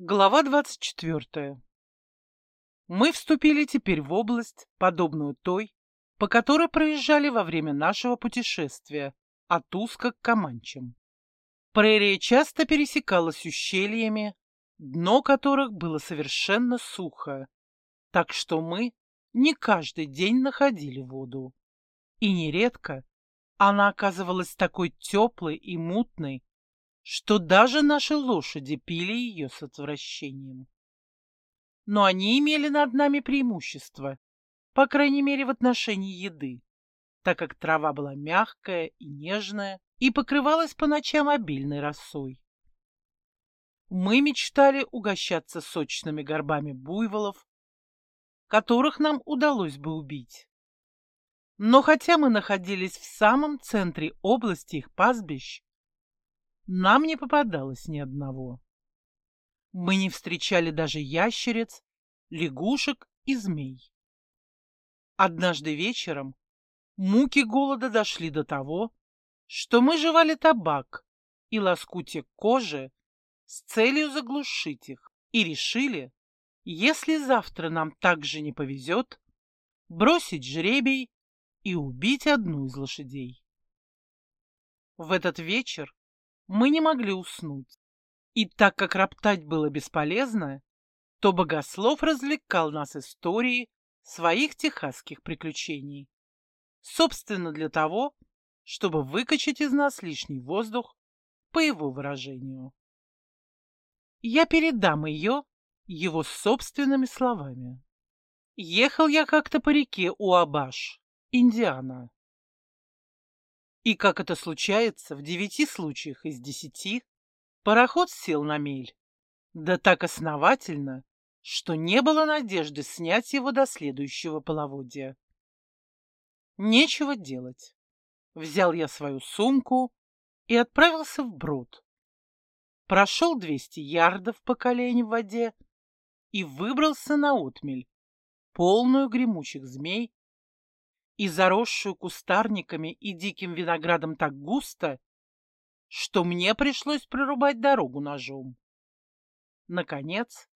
Глава 24. Мы вступили теперь в область, подобную той, по которой проезжали во время нашего путешествия от Уска к Каманчам. Прерия часто пересекалась ущельями, дно которых было совершенно сухо, так что мы не каждый день находили воду. И нередко она оказывалась такой теплой и мутной, что даже наши лошади пили ее с отвращением. Но они имели над нами преимущество, по крайней мере в отношении еды, так как трава была мягкая и нежная и покрывалась по ночам обильной росой. Мы мечтали угощаться сочными горбами буйволов, которых нам удалось бы убить. Но хотя мы находились в самом центре области их пастбищ, нам не попадалось ни одного. Мы не встречали даже ящериц, лягушек и змей. Однажды вечером муки голода дошли до того, что мы жевали табак и лоскутие кожи с целью заглушить их, и решили, если завтра нам также не повезет, бросить жребий и убить одну из лошадей. В этот вечер мы не могли уснуть. И так как роптать было бесполезно, то богослов развлекал нас историей своих техасских приключений. Собственно, для того, чтобы выкачать из нас лишний воздух, по его выражению. Я передам ее его собственными словами. Ехал я как-то по реке Уабаш, Индиана. И как это случается, в девяти случаях из десяти пароход сел на мель. Да так основательно, что не было надежды снять его до следующего половодья. Нечего делать. Взял я свою сумку и отправился в брод. Прошел двести ярдов по колени в воде и выбрался на отмель, полную гремучих змей и заросшую кустарниками и диким виноградом так густо, что мне пришлось прорубать дорогу ножом. Наконец,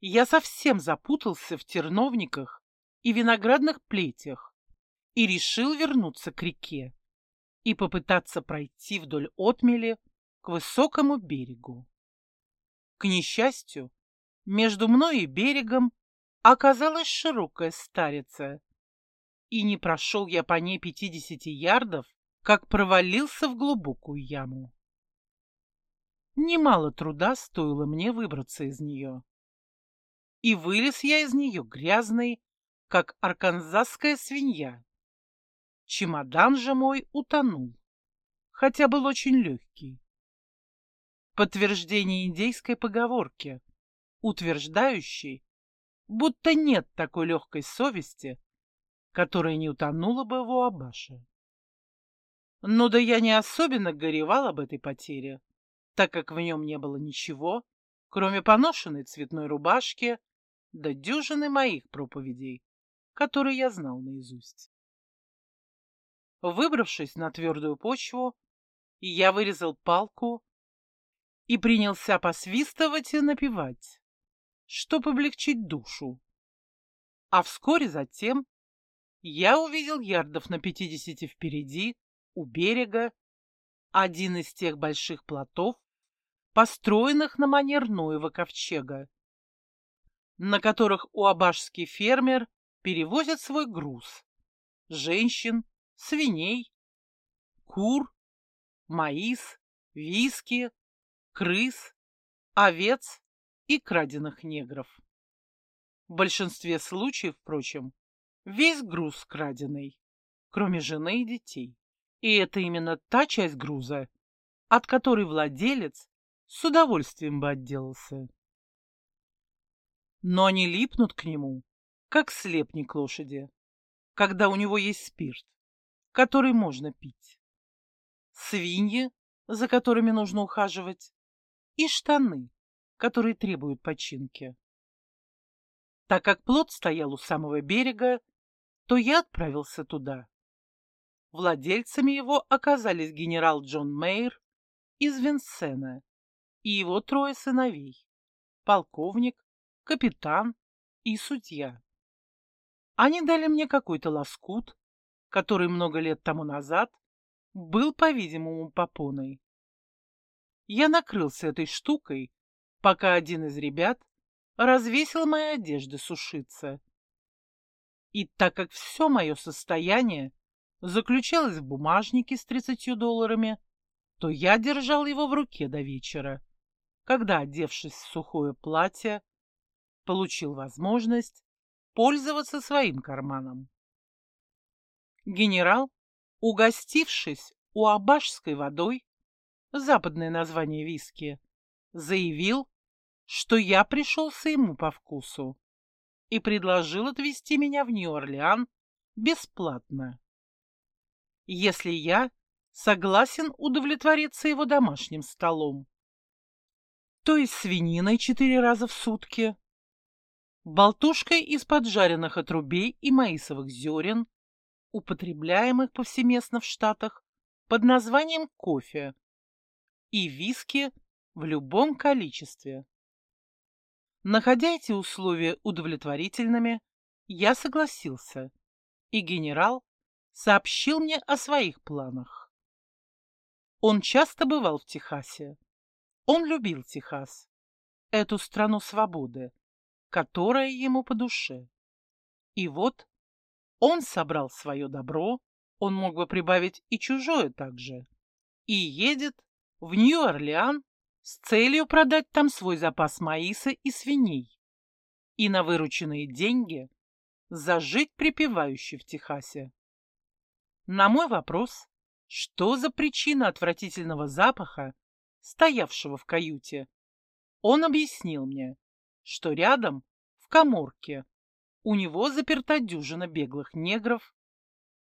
я совсем запутался в терновниках и виноградных плетях и решил вернуться к реке и попытаться пройти вдоль отмели к высокому берегу. К несчастью, между мной и берегом оказалась широкая старица, и не прошел я по ней пятидесяти ярдов, как провалился в глубокую яму. Немало труда стоило мне выбраться из нее. И вылез я из нее грязный, как арканзасская свинья. Чемодан же мой утонул, хотя был очень легкий. Подтверждение индейской поговорки, утверждающей, будто нет такой легкой совести, которая не утонула бы в Уабаше. Но да я не особенно горевал об этой потере, так как в нем не было ничего, кроме поношенной цветной рубашки да дюжины моих проповедей, которые я знал наизусть. Выбравшись на твердую почву, я вырезал палку и принялся посвистывать и напевать, чтобы облегчить душу. А вскоре затем я увидел ярдов на пятидесяти впереди, у берега, один из тех больших плотов, построенных на манер Ноева ковчега, на которых уабашский фермер перевозит свой груз – женщин, свиней, кур, маис, виски, крыс, овец и краденых негров. В большинстве случаев, впрочем, Весь груз краденый, кроме жены и детей. И это именно та часть груза, от которой владелец с удовольствием бы отделался. Но они липнут к нему, как слепник лошади, когда у него есть спирт, который можно пить. Свиньи, за которыми нужно ухаживать, и штаны, которые требуют починки. Так как плот стоял у самого берега, то я отправился туда. Владельцами его оказались генерал Джон Мейер из Винсена и его трое сыновей, полковник, капитан и судья. Они дали мне какой-то лоскут, который много лет тому назад был, по-видимому, попоной. Я накрылся этой штукой, пока один из ребят развесил мои одежды сушиться. И так как все мое состояние заключалось в бумажнике с тридцатью долларами, то я держал его в руке до вечера, когда, одевшись в сухое платье, получил возможность пользоваться своим карманом. Генерал, угостившись у абашской водой, западное название виски, заявил, что я пришелся ему по вкусу и предложил отвезти меня в Нью-Орлеан бесплатно. Если я согласен удовлетвориться его домашним столом, то есть свининой четыре раза в сутки, болтушкой из поджаренных отрубей и маисовых зерен, употребляемых повсеместно в Штатах под названием кофе, и виски в любом количестве. Находя эти условия удовлетворительными, я согласился, и генерал сообщил мне о своих планах. Он часто бывал в Техасе. Он любил Техас, эту страну свободы, которая ему по душе. И вот он собрал свое добро, он мог бы прибавить и чужое также, и едет в Нью-Орлеан с целью продать там свой запас маиса и свиней и на вырученные деньги зажить припевающий в Техасе. На мой вопрос, что за причина отвратительного запаха, стоявшего в каюте, он объяснил мне, что рядом, в коморке, у него заперта дюжина беглых негров,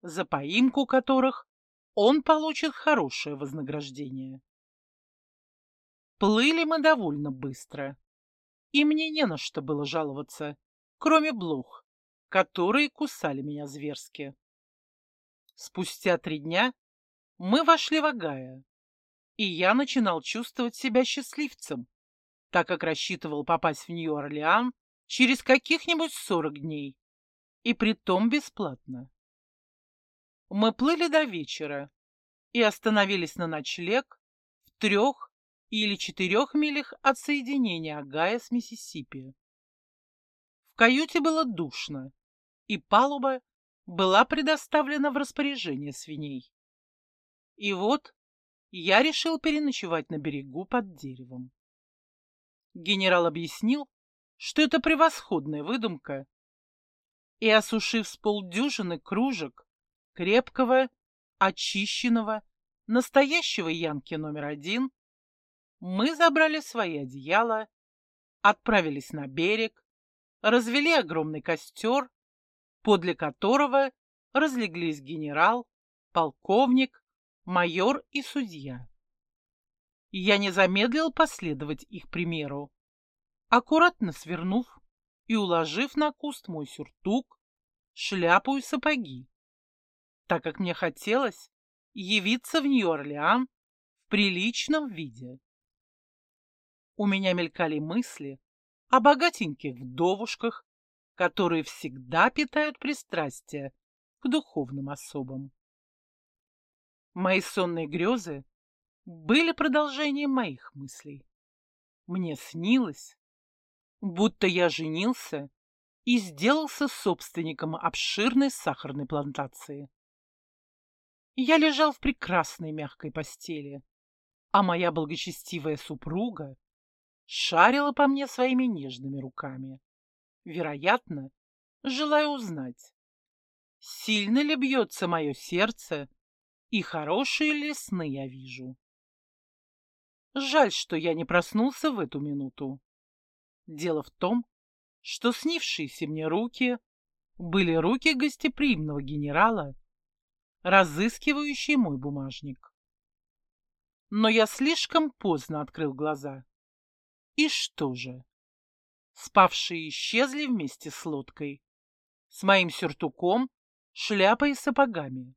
за поимку которых он получит хорошее вознаграждение. Плыли мы довольно быстро, и мне не на что было жаловаться, кроме блох, которые кусали меня зверски. Спустя три дня мы вошли в Агая, и я начинал чувствовать себя счастливцем, так как рассчитывал попасть в Нью-Орлеан через каких-нибудь сорок дней, и притом бесплатно. Мы плыли до вечера и остановились на ночлег в трех или четырех милях от соединения Агая с Миссисипи. В каюте было душно, и палуба была предоставлена в распоряжение свиней. И вот я решил переночевать на берегу под деревом. Генерал объяснил, что это превосходная выдумка, и, осушив с полдюжины кружек крепкого, очищенного, настоящего янки номер один, мы забрали свои одеяла, отправились на берег, развели огромный костер, подле которого разлеглись генерал, полковник, майор и судья. Я не замедлил последовать их примеру, аккуратно свернув и уложив на куст мой сюртук, шляпу и сапоги, так как мне хотелось явиться в Нью-Орлеан в приличном виде. У меня мелькали мысли о богатеньких вдовушках, которые всегда питают пристрастие к духовным особам. Мои сонные грезы были продолжением моих мыслей. Мне снилось, будто я женился и сделался собственником обширной сахарной плантации. Я лежал в прекрасной мягкой постели, а моя благочестивая супруга шарила по мне своими нежными руками. Вероятно, желая узнать, сильно ли бьется мое сердце и хорошие ли сны я вижу. Жаль, что я не проснулся в эту минуту. Дело в том, что снившиеся мне руки были руки гостеприимного генерала, разыскивающие мой бумажник. Но я слишком поздно открыл глаза. И что же? Спавшие исчезли вместе с лодкой, с моим сюртуком, шляпой и сапогами.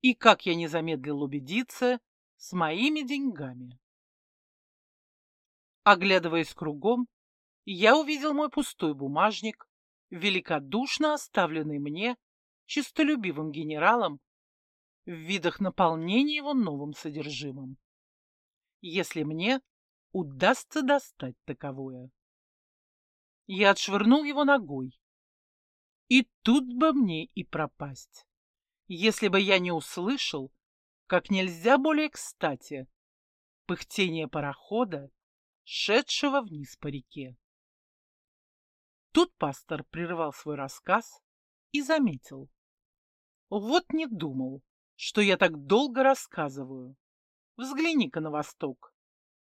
И, как я не замедлил убедиться, с моими деньгами. Оглядываясь кругом, я увидел мой пустой бумажник, великодушно оставленный мне чистолюбивым генералом в видах наполнения его новым содержимым. Если мне удастся достать таковое. Я отшвырнул его ногой. И тут бы мне и пропасть, если бы я не услышал, как нельзя более кстати, пыхтение парохода, шедшего вниз по реке. Тут пастор прерывал свой рассказ и заметил. Вот не думал, что я так долго рассказываю. Взгляни-ка на восток.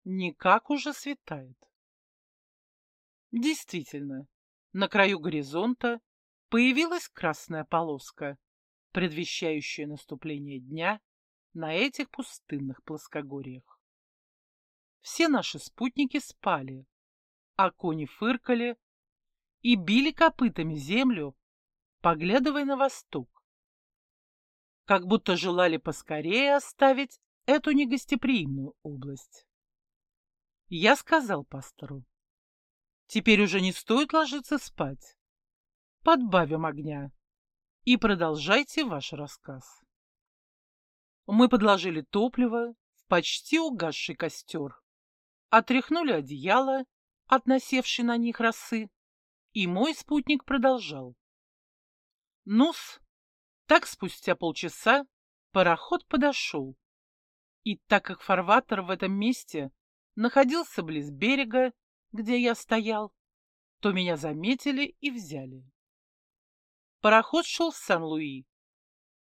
Никак уже светает. Действительно, на краю горизонта появилась красная полоска, предвещающая наступление дня на этих пустынных плоскогорьях. Все наши спутники спали, а кони фыркали и били копытами землю, поглядывая на восток, как будто желали поскорее оставить эту негостеприимную область. Я сказал пастору, теперь уже не стоит ложиться спать. Подбавим огня и продолжайте ваш рассказ. Мы подложили топливо в почти угасший костер, отряхнули одеяло, относевшие на них росы, и мой спутник продолжал. Нус, так спустя полчаса пароход подошел. И так как фарватер в этом месте находился близ берега, где я стоял, то меня заметили и взяли. Пароход шел в Сан-Луи,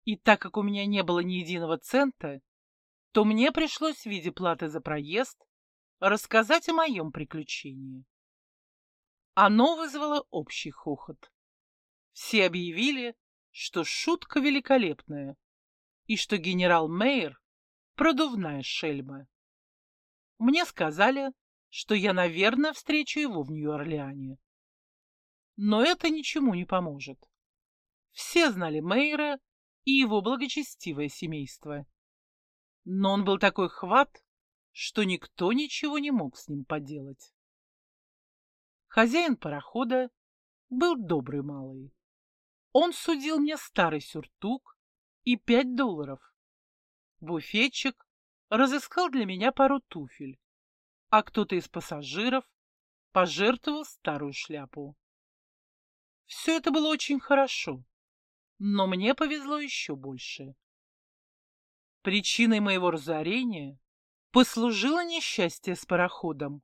и так как у меня не было ни единого цента, то мне пришлось в виде платы за проезд рассказать о моем приключении. Оно вызвало общий хохот. Все объявили, что шутка великолепная и что генерал Мейер — продувная шельма. Мне сказали, что я, наверное, встречу его в Нью-Орлеане. Но это ничему не поможет. Все знали Мейера и его благочестивое семейство. Но он был такой хват, что никто ничего не мог с ним поделать. Хозяин парохода был добрый малый. Он судил мне старый сюртук и пять долларов. Буфетчик разыскал для меня пару туфель, а кто-то из пассажиров пожертвовал старую шляпу. Все это было очень хорошо, но мне повезло еще больше. Причиной моего разорения послужило несчастье с пароходом.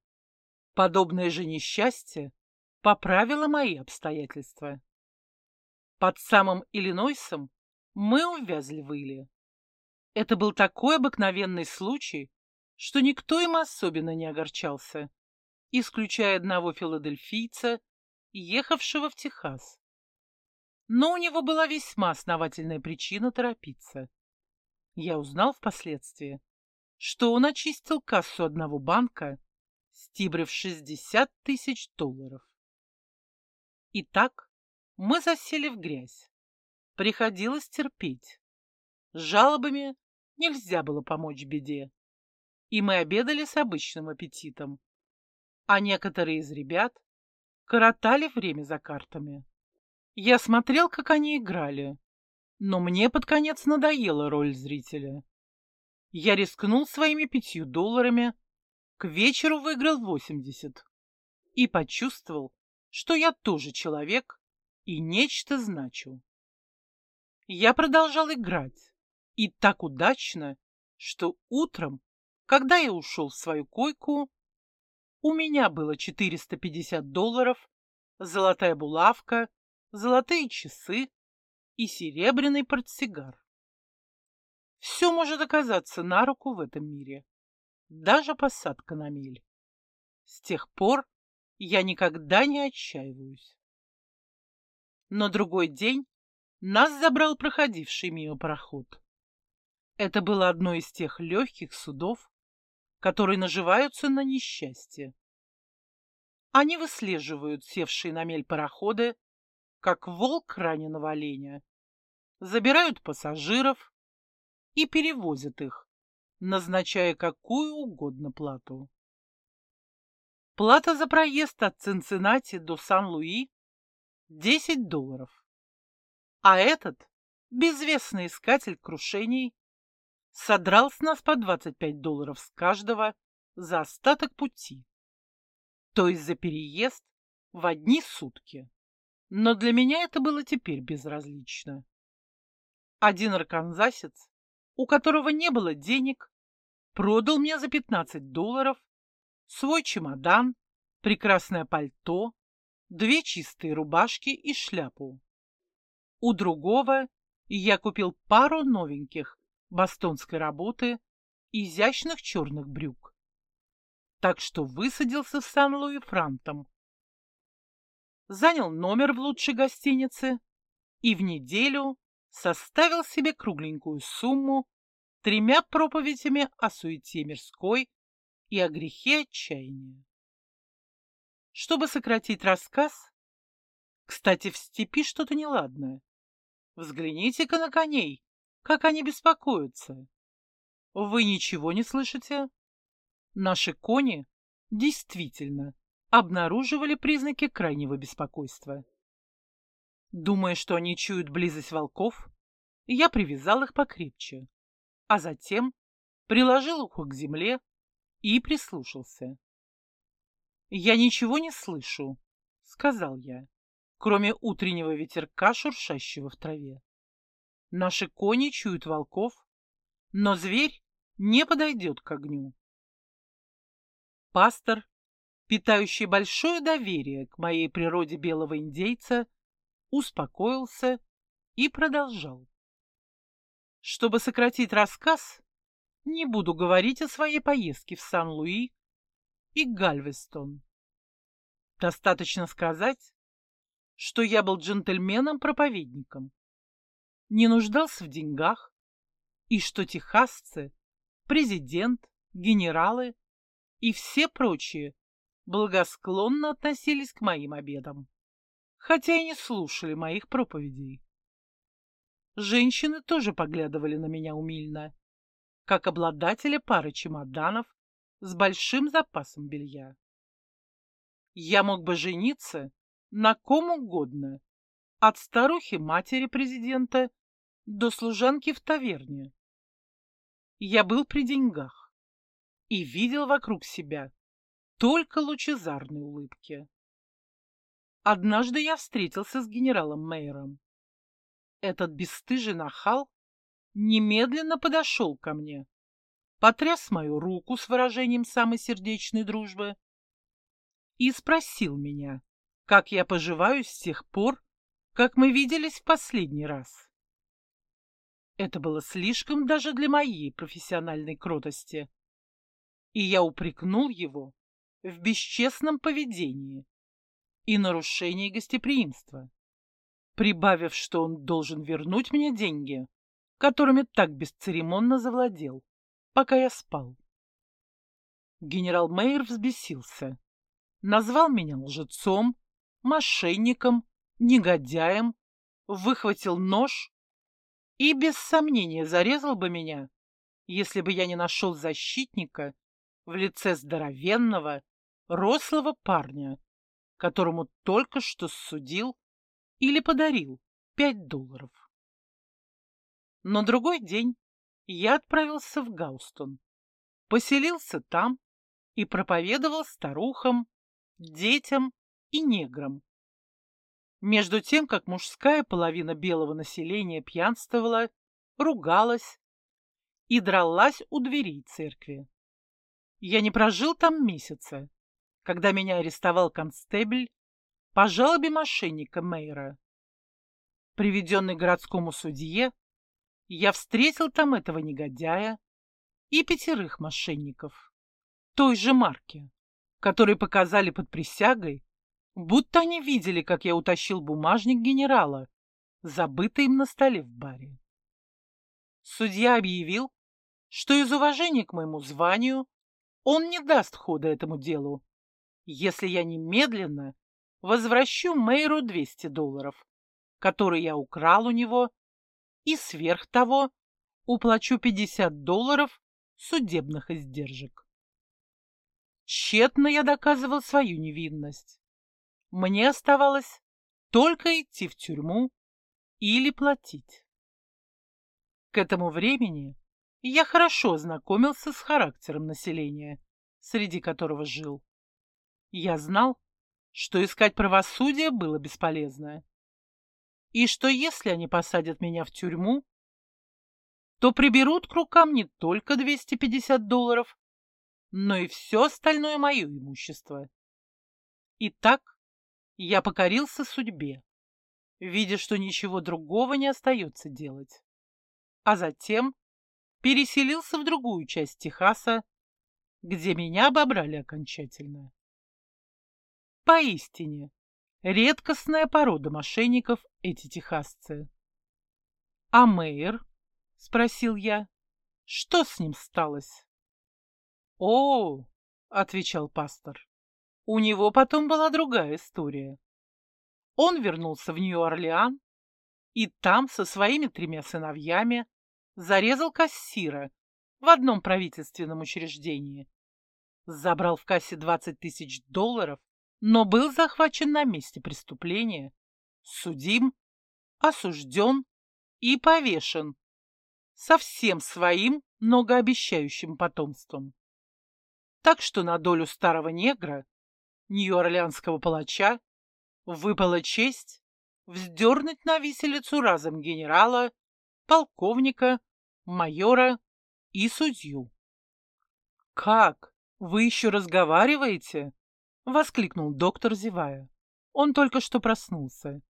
Подобное же несчастье поправило мои обстоятельства. Под самым Иллинойсом мы увязли в Иле. Это был такой обыкновенный случай, что никто им особенно не огорчался, исключая одного филадельфийца, ехавшего в Техас. Но у него была весьма основательная причина торопиться. Я узнал впоследствии, что он очистил кассу одного банка стибрив 60 тысяч долларов. Итак, мы засели в грязь. Приходилось терпеть. Жалобами нельзя было помочь беде. И мы обедали с обычным аппетитом. А некоторые из ребят коротали время за картами. Я смотрел, как они играли, но мне под конец надоела роль зрителя. Я рискнул своими пятью долларами к вечеру выиграл 80 и почувствовал, что я тоже человек и нечто значу. Я продолжал играть, и так удачно, что утром, когда я ушел в свою койку, у меня было 450 долларов, золотая булавка, золотые часы и серебряный портсигар. Все может оказаться на руку в этом мире даже посадка на мель. С тех пор я никогда не отчаиваюсь. Но другой день нас забрал проходивший мимо пароход. Это было одно из тех легких судов, которые наживаются на несчастье. Они выслеживают севшие на мель пароходы, как волк раненого оленя, забирают пассажиров и перевозят их назначая какую угодно плату. Плата за проезд от Цинциннати до Сан-Луи — 10 долларов. А этот, безвестный искатель крушений, содрал с нас по 25 долларов с каждого за остаток пути. То есть за переезд в одни сутки. Но для меня это было теперь безразлично. Один арканзасец, у которого не было денег, продал мне за 15 долларов свой чемодан, прекрасное пальто, две чистые рубашки и шляпу. У другого я купил пару новеньких бостонской работы изящных черных брюк. Так что высадился в Сан-Луи Франтом. Занял номер в лучшей гостинице и в неделю составил себе кругленькую сумму тремя проповедями о суете мирской и о грехе отчаяния. Чтобы сократить рассказ, кстати, в степи что-то неладное. Взгляните-ка на коней, как они беспокоятся. Вы ничего не слышите? Наши кони действительно обнаруживали признаки крайнего беспокойства. Думая, что они чуют близость волков, я привязал их покрепче, а затем приложил ухо к земле и прислушался. «Я ничего не слышу», — сказал я, кроме утреннего ветерка, шуршащего в траве. Наши кони чуют волков, но зверь не подойдет к огню. Пастор, питающий большое доверие к моей природе белого индейца, успокоился и продолжал. Чтобы сократить рассказ, не буду говорить о своей поездке в Сан-Луи и Гальвестон. Достаточно сказать, что я был джентльменом-проповедником, не нуждался в деньгах, и что техасцы, президент, генералы и все прочие благосклонно относились к моим обедам, хотя и не слушали моих проповедей. Женщины тоже поглядывали на меня умильно, как обладателя пары чемоданов с большим запасом белья. Я мог бы жениться на ком угодно, от старухи-матери президента до служанки в таверне. Я был при деньгах и видел вокруг себя только лучезарные улыбки. Однажды я встретился с генералом Мейером. Этот бесстыжий нахал немедленно подошел ко мне, потряс мою руку с выражением самой сердечной дружбы и спросил меня, как я поживаю с тех пор, как мы виделись в последний раз. Это было слишком даже для моей профессиональной кротости. И я упрекнул его в бесчестном поведении и нарушении гостеприимства, прибавив, что он должен вернуть мне деньги, которыми так бесцеремонно завладел, пока я спал. Генерал Мейер взбесился, назвал меня лжецом, мошенником, негодяем, выхватил нож и без сомнения зарезал бы меня, если бы я не нашел защитника в лице здоровенного, рослого парня, которому только что судил или подарил пять долларов. На другой день я отправился в Гаустон, поселился там и проповедовал старухам, детям и неграм, между тем, как мужская половина белого населения пьянствовала, ругалась и дралась у дверей церкви. Я не прожил там месяца, когда меня арестовал констебль по жалобе мошенника Мейера. Приведенный городскому судье, я встретил там этого негодяя и пятерых мошенников той же марки, которые показали под присягой будто они видели, как я утащил бумажник генерала, забытый им на столе в баре. Судья объявил, что из уважения к моему званию он не даст хода этому делу, если я немедленно возвращу мэру 200 долларов, которые я украл у него, и сверх того уплачу 50 долларов судебных издержек. Тщетно я доказывал свою невинность. Мне оставалось только идти в тюрьму или платить. К этому времени я хорошо знакомился с характером населения, среди которого жил. Я знал, что искать правосудие было бесполезно, и что если они посадят меня в тюрьму, то приберут к рукам не только 250 долларов, но и все остальное мое имущество. Итак, я покорился судьбе, видя, что ничего другого не остается делать. А затем переселился в другую часть Техаса, где меня обобрали окончательно. Поистине, редкостная порода мошенников эти техасцы. — А Мэйр? — спросил я. — Что с ним сталось? — О, — отвечал пастор, — у него потом была другая история. Он вернулся в Нью-Орлеан и там со своими тремя сыновьями зарезал кассира в одном правительственном учреждении. Забрал в кассе 20 тысяч долларов, но был захвачен на месте преступления, судим, осужден и повешен со всем своим многообещающим потомством. Так что на долю старого негра, нью-орлеанского палача, выпала честь вздернуть на виселицу разом генерала, полковника, майора и судью. «Как? Вы еще разговариваете?» — воскликнул доктор, зевая. Он только что проснулся.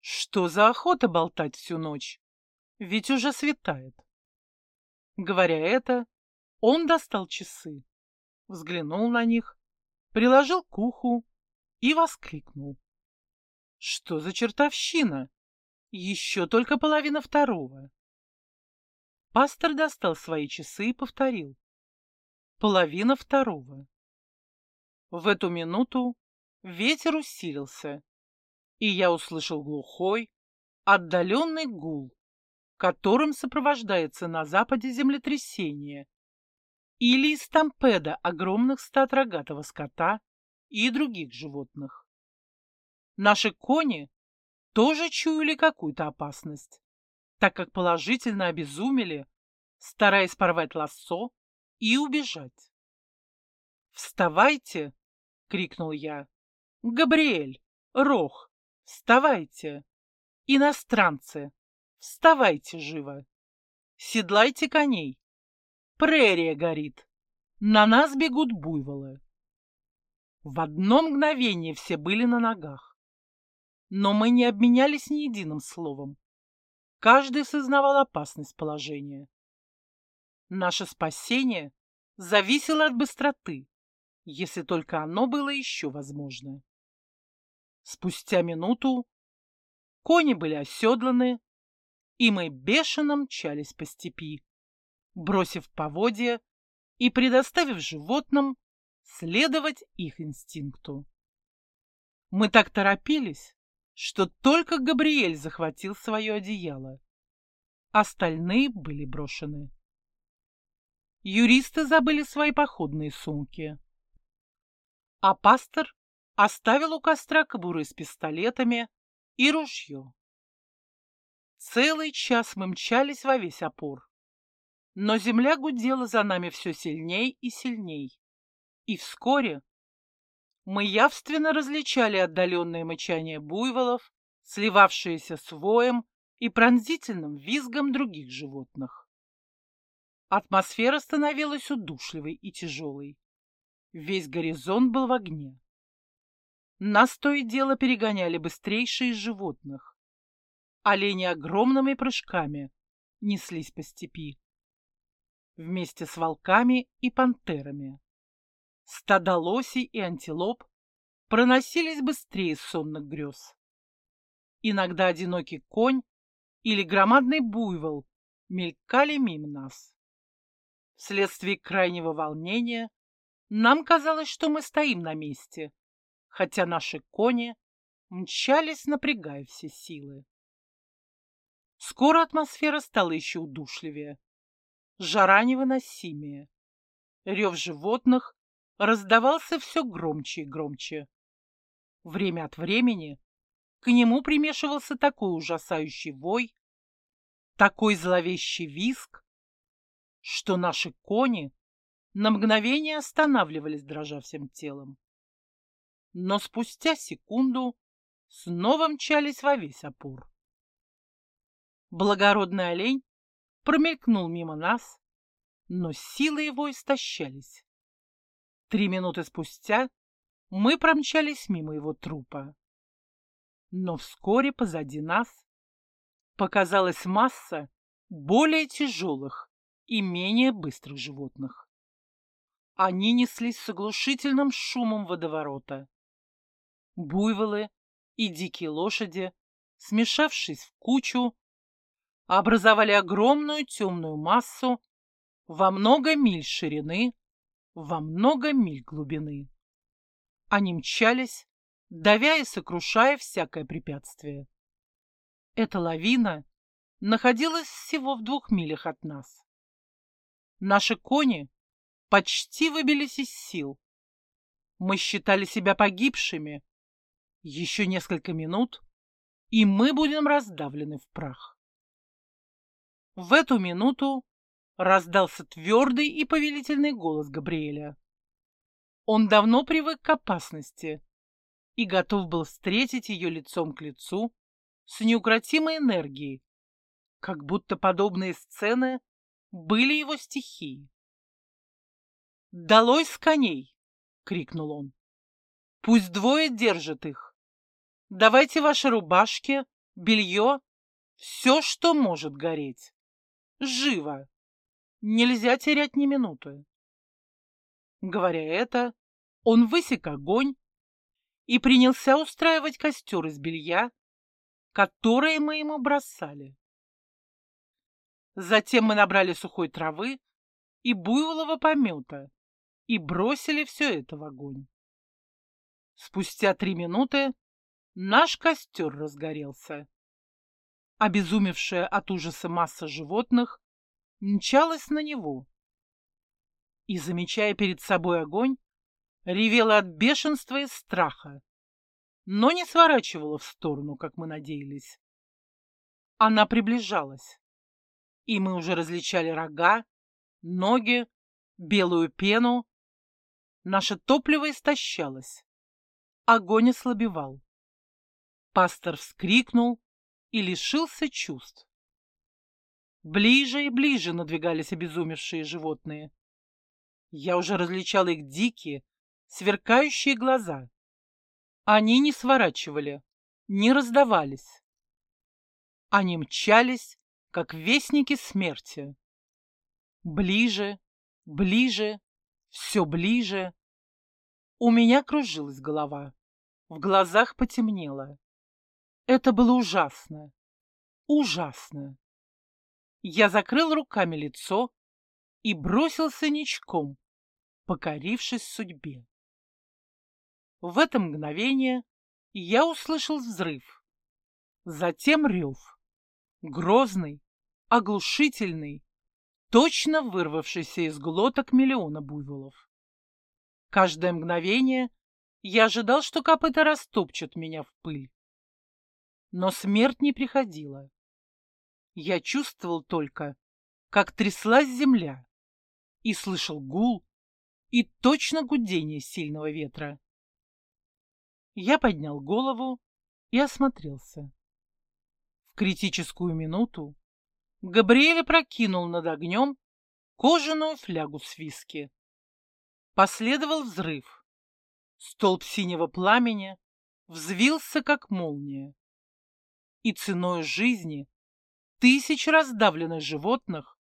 «Что за охота болтать всю ночь? Ведь уже светает». Говоря это, он достал часы, взглянул на них, приложил к уху и воскликнул. «Что за чертовщина? Еще только половина второго». Пастор достал свои часы и повторил. Половина второго. В эту минуту ветер усилился, и я услышал глухой, отдаленный гул, которым сопровождается на западе землетрясение или стампеда огромных стад рогатого скота и других животных. Наши кони тоже чуяли какую-то опасность так как положительно обезумели, стараясь порвать лассо и убежать. «Вставайте!» — крикнул я. «Габриэль! Рох! Вставайте! Иностранцы! Вставайте живо! Седлайте коней! Прерия горит! На нас бегут буйволы!» В одно мгновение все были на ногах. Но мы не обменялись ни единым словом. Каждый сознавал опасность положения. Наше спасение зависело от быстроты, если только оно было еще возможно. Спустя минуту кони были оседланы, и мы бешено мчались по степи, бросив поводья и предоставив животным следовать их инстинкту. Мы так торопились, что только Габриэль захватил свое одеяло. Остальные были брошены. Юристы забыли свои походные сумки. А пастор оставил у костра кобуры с пистолетами и ружье. Целый час мы мчались во весь опор. Но земля гудела за нами все сильней и сильней. И вскоре мы явственно различали отдаленное мычание буйволов, сливавшиеся с воем и пронзительным визгом других животных. Атмосфера становилась удушливой и тяжелой. Весь горизонт был в огне. Нас то и дело перегоняли быстрейшие из животных. Олени огромными прыжками неслись по степи. Вместе с волками и пантерами. Стада лосей и антилоп проносились быстрее сонных грез. Иногда одинокий конь или громадный буйвол мелькали мимо нас. Вследствие крайнего волнения нам казалось, что мы стоим на месте, хотя наши кони мчались, напрягая все силы. Скоро атмосфера стала еще удушливее, жара невыносимее, рев животных раздавался все громче и громче. Время от времени к нему примешивался такой ужасающий вой, такой зловещий виск, что наши кони на мгновение останавливались, дрожа всем телом. Но спустя секунду снова мчались во весь опор. Благородный олень промелькнул мимо нас, но силы его истощались. Три минуты спустя мы промчались мимо его трупа. Но вскоре позади нас показалась масса более тяжелых и менее быстрых животных. Они неслись с оглушительным шумом водоворота. Буйволы и дикие лошади, смешавшись в кучу, образовали огромную темную массу во много миль ширины, во много миль глубины. Они мчались, давя и сокрушая всякое препятствие. Эта лавина находилась всего в двух милях от нас. Наши кони почти выбились из сил. Мы считали себя погибшими. Еще несколько минут, и мы будем раздавлены в прах. В эту минуту раздался твердый и повелительный голос Габриэля. Он давно привык к опасности и готов был встретить ее лицом к лицу с неукротимой энергией, как будто подобные сцены были его стихией. «Долой с коней!» — крикнул он. «Пусть двое держат их. Давайте ваши рубашки, белье, все, что может гореть. Живо! Нельзя терять ни минуты. Говоря это, он высек огонь и принялся устраивать костер из белья, которое мы ему бросали. Затем мы набрали сухой травы и буйволового помета и бросили все это в огонь. Спустя три минуты наш костер разгорелся. Обезумевшая от ужаса масса животных мчалась на него и, замечая перед собой огонь, ревела от бешенства и страха, но не сворачивала в сторону, как мы надеялись. Она приближалась, и мы уже различали рога, ноги, белую пену. Наше топливо истощалось. Огонь ослабевал. Пастор вскрикнул и лишился чувств. Ближе и ближе надвигались обезумевшие животные. Я уже различал их дикие, сверкающие глаза. Они не сворачивали, не раздавались. Они мчались, как вестники смерти. Ближе, ближе, все ближе. У меня кружилась голова, в глазах потемнело. Это было ужасно. Ужасно. Я закрыл руками лицо и бросился ничком, покорившись судьбе. В это мгновение я услышал взрыв, затем рев, грозный, оглушительный, точно вырвавшийся из глоток миллиона буйволов. Каждое мгновение я ожидал, что копыта растопчут меня в пыль. Но смерть не приходила. Я чувствовал только, как тряслась земля, и слышал гул и точно гудение сильного ветра. Я поднял голову и осмотрелся. В критическую минуту Габриэль прокинул над огнем кожаную флягу с виски. Последовал взрыв. Столб синего пламени взвился, как молния и ценой жизни тысяч раздавленных животных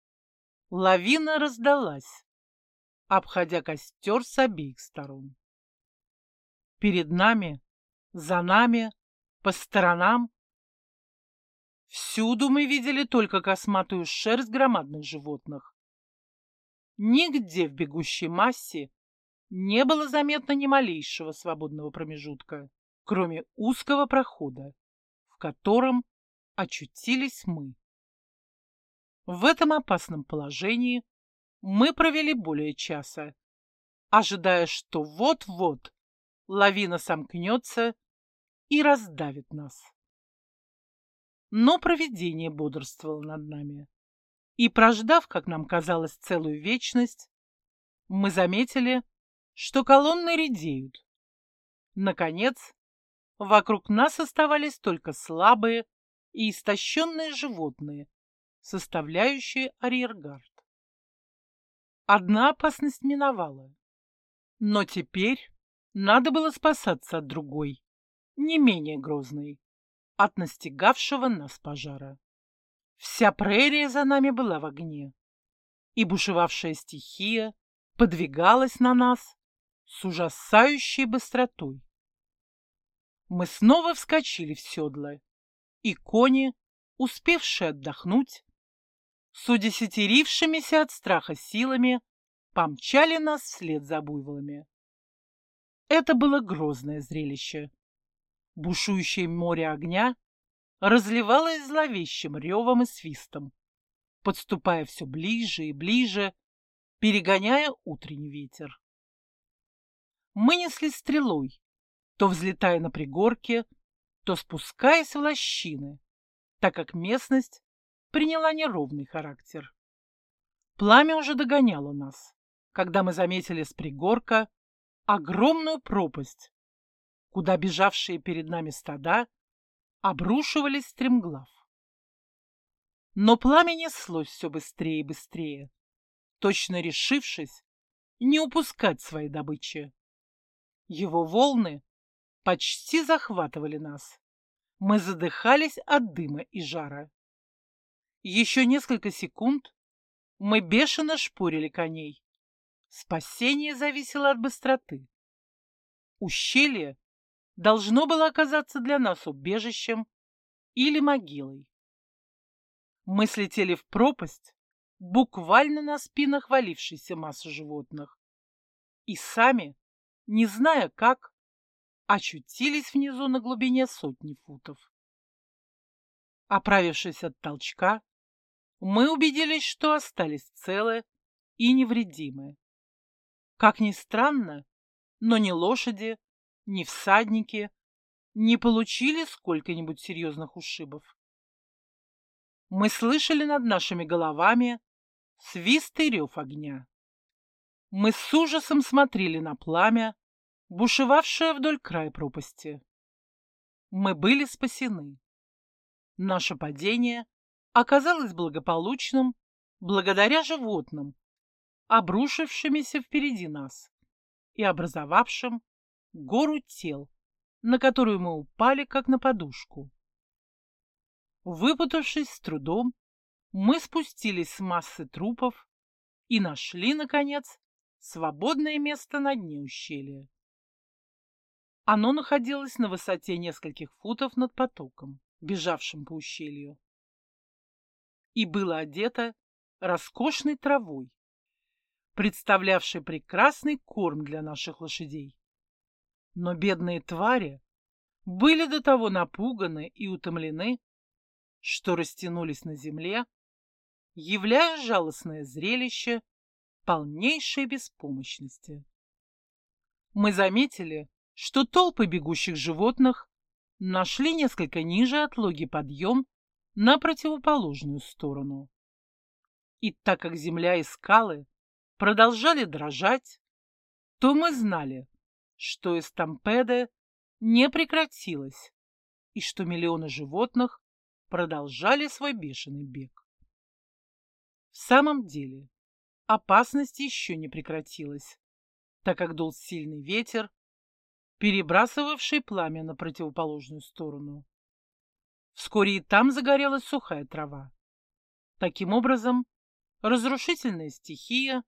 лавина раздалась, обходя костер с обеих сторон. Перед нами, за нами, по сторонам Всюду мы видели только косматую шерсть громадных животных. Нигде в бегущей массе не было заметно ни малейшего свободного промежутка, кроме узкого прохода, в котором очутились мы. В этом опасном положении мы провели более часа ожидая, что вот-вот лавина сомкнется и раздавит нас. Но провидение бодрствовало над нами. И прождав, как нам казалось, целую вечность, мы заметили, что колонны редеют. Наконец, вокруг нас оставались только слабые и истощенные животные, составляющие арьергард. Одна опасность миновала, но теперь надо было спасаться от другой, не менее грозной, от настигавшего нас пожара. Вся прерия за нами была в огне, и бушевавшая стихия подвигалась на нас с ужасающей быстротой. Мы снова вскочили в седло, и кони, успевшие отдохнуть, с удесятерившимися от страха силами, помчали нас вслед за буйволами. Это было грозное зрелище. Бушующее море огня разливалось зловещим ревом и свистом, подступая все ближе и ближе, перегоняя утренний ветер. Мы несли стрелой, то взлетая на пригорке, то спускаясь в лощины, так как местность приняла неровный характер. Пламя уже догоняло нас, когда мы заметили с пригорка огромную пропасть, куда бежавшие перед нами стада обрушивались стремглав. Но пламя неслось все быстрее и быстрее, точно решившись не упускать своей добычи. Его волны почти захватывали нас. Мы задыхались от дыма и жара. Еще несколько секунд мы бешено шпурили коней. Спасение зависело от быстроты. Ущелье должно было оказаться для нас убежищем или могилой. Мы слетели в пропасть, буквально на спинах валившейся массы животных. И сами, не зная как, очутились внизу на глубине сотни футов. Оправившись от толчка, мы убедились, что остались целы и невредимы. Как ни странно, но ни лошади, ни всадники не получили сколько-нибудь серьезных ушибов. Мы слышали над нашими головами свист и рев огня. Мы с ужасом смотрели на пламя, бушевавшее вдоль края пропасти. Мы были спасены. Наше падение оказалось благополучным благодаря животным, обрушившимися впереди нас и образовавшим гору тел, на которую мы упали, как на подушку. Выпутавшись с трудом, мы спустились с массы трупов и нашли, наконец, свободное место на дне ущелья. Оно находилось на высоте нескольких футов над потоком, бежавшим по ущелью и было одето роскошной травой, представлявшей прекрасный корм для наших лошадей. Но бедные твари были до того напуганы и утомлены, что растянулись на земле, являя жалостное зрелище полнейшей беспомощности. Мы заметили, что толпы бегущих животных нашли несколько ниже отлоги подъем на противоположную сторону. И так как земля и скалы продолжали дрожать, то мы знали, что эстампеда не прекратилась и что миллионы животных продолжали свой бешеный бег. В самом деле, опасность еще не прекратилась, так как дул сильный ветер, перебрасывавший пламя на противоположную сторону. Вскоре и там загорелась сухая трава. Таким образом, разрушительная стихия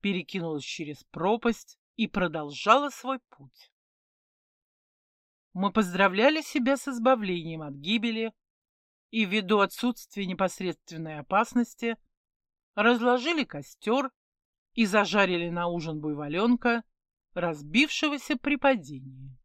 перекинулась через пропасть и продолжала свой путь. Мы поздравляли себя с избавлением от гибели и ввиду отсутствия непосредственной опасности разложили костер и зажарили на ужин буйволенка, разбившегося при падении.